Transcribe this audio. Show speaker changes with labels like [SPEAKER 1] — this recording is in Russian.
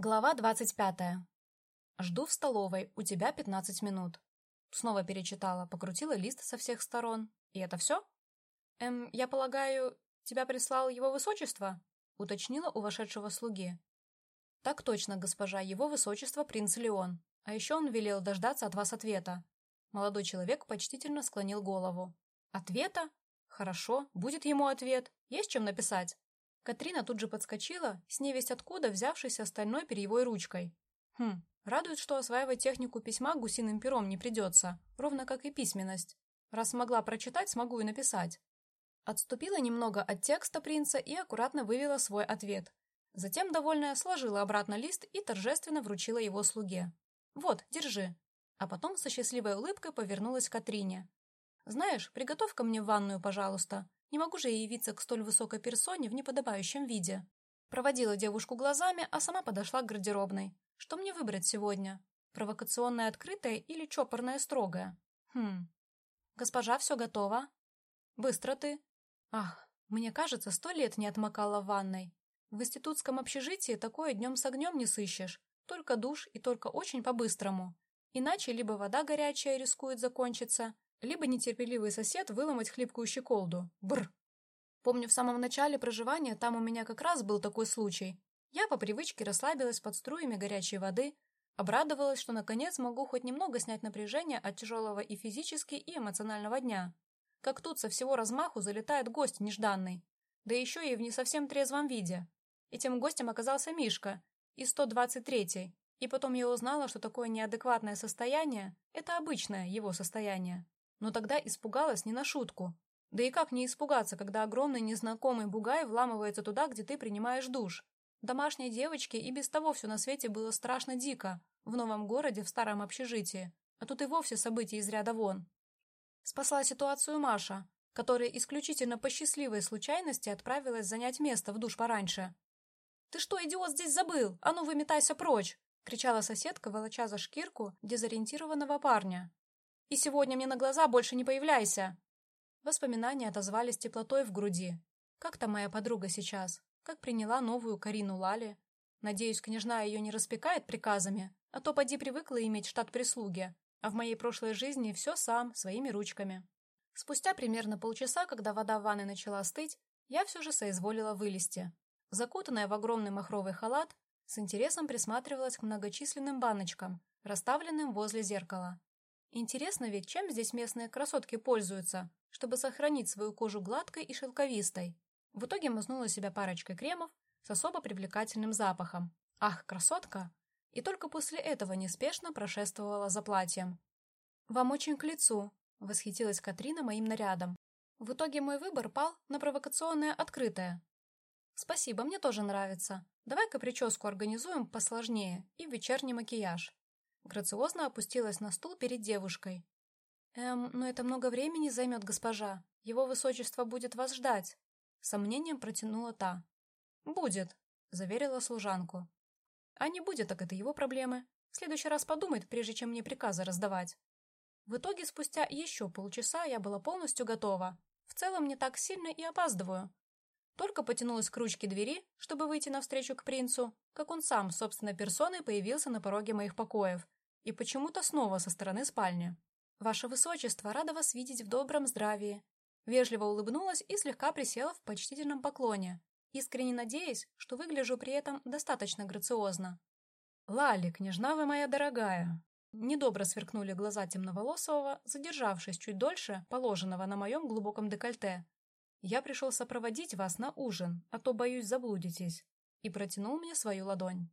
[SPEAKER 1] Глава двадцать пятая. Жду в столовой, у тебя пятнадцать минут. Снова перечитала, покрутила лист со всех сторон. И это все? Эм, я полагаю, тебя прислал его высочество? Уточнила у вошедшего слуги. Так точно, госпожа, его высочество принц Леон. А еще он велел дождаться от вас ответа. Молодой человек почтительно склонил голову. Ответа? Хорошо, будет ему ответ. Есть чем написать. Катрина тут же подскочила, с невесть откуда взявшейся стальной перьевой ручкой. Хм, радует, что осваивать технику письма гусиным пером не придется, ровно как и письменность. Раз смогла прочитать, смогу и написать. Отступила немного от текста принца и аккуратно вывела свой ответ. Затем, довольная, сложила обратно лист и торжественно вручила его слуге. «Вот, держи». А потом со счастливой улыбкой повернулась к Катрине. «Знаешь, приготовь-ка мне ванную, пожалуйста. Не могу же я явиться к столь высокой персоне в неподобающем виде. Проводила девушку глазами, а сама подошла к гардеробной. Что мне выбрать сегодня? Провокационное открытое или чопорное строгое? Хм. Госпожа, все готово? Быстро ты. Ах, мне кажется, сто лет не отмокала в ванной. В институтском общежитии такое днем с огнем не сыщешь. Только душ и только очень по-быстрому. Иначе либо вода горячая рискует закончиться, либо нетерпеливый сосед выломать хлипкую щеколду. Бр. Помню, в самом начале проживания там у меня как раз был такой случай. Я по привычке расслабилась под струями горячей воды, обрадовалась, что наконец могу хоть немного снять напряжение от тяжелого и физически, и эмоционального дня. Как тут со всего размаху залетает гость нежданный, да еще и в не совсем трезвом виде. Этим гостем оказался Мишка из 123-й, и потом я узнала, что такое неадекватное состояние – это обычное его состояние. Но тогда испугалась не на шутку. Да и как не испугаться, когда огромный незнакомый бугай вламывается туда, где ты принимаешь душ? Домашней девочке и без того все на свете было страшно дико, в новом городе, в старом общежитии. А тут и вовсе события из ряда вон. Спасла ситуацию Маша, которая исключительно по счастливой случайности отправилась занять место в душ пораньше. «Ты что, идиот, здесь забыл? А ну, выметайся прочь!» — кричала соседка, волоча за шкирку дезориентированного парня. И сегодня мне на глаза больше не появляйся!» Воспоминания отозвались теплотой в груди. Как там моя подруга сейчас? Как приняла новую Карину Лали? Надеюсь, княжна ее не распекает приказами, а то поди привыкла иметь штат прислуги, а в моей прошлой жизни все сам, своими ручками. Спустя примерно полчаса, когда вода в ванной начала остыть, я все же соизволила вылезти. Закутанная в огромный махровый халат, с интересом присматривалась к многочисленным баночкам, расставленным возле зеркала. Интересно ведь, чем здесь местные красотки пользуются, чтобы сохранить свою кожу гладкой и шелковистой. В итоге мазнула себя парочкой кремов с особо привлекательным запахом. Ах, красотка! И только после этого неспешно прошествовала за платьем. «Вам очень к лицу», — восхитилась Катрина моим нарядом. В итоге мой выбор пал на провокационное открытое. «Спасибо, мне тоже нравится. Давай-ка прическу организуем посложнее и вечерний макияж». Грациозно опустилась на стул перед девушкой. «Эм, но это много времени займет госпожа. Его высочество будет вас ждать». Сомнением протянула та. «Будет», — заверила служанку. «А не будет, так это его проблемы. В следующий раз подумает, прежде чем мне приказы раздавать». В итоге, спустя еще полчаса я была полностью готова. В целом, не так сильно и опаздываю. Только потянулась к ручке двери, чтобы выйти навстречу к принцу, как он сам, собственной персоной, появился на пороге моих покоев и почему-то снова со стороны спальни. «Ваше Высочество, рада вас видеть в добром здравии». Вежливо улыбнулась и слегка присела в почтительном поклоне, искренне надеясь, что выгляжу при этом достаточно грациозно. «Лали, княжна вы моя дорогая!» Недобро сверкнули глаза темноволосого, задержавшись чуть дольше положенного на моем глубоком декольте. «Я пришел сопроводить вас на ужин, а то, боюсь, заблудитесь», и протянул мне свою ладонь.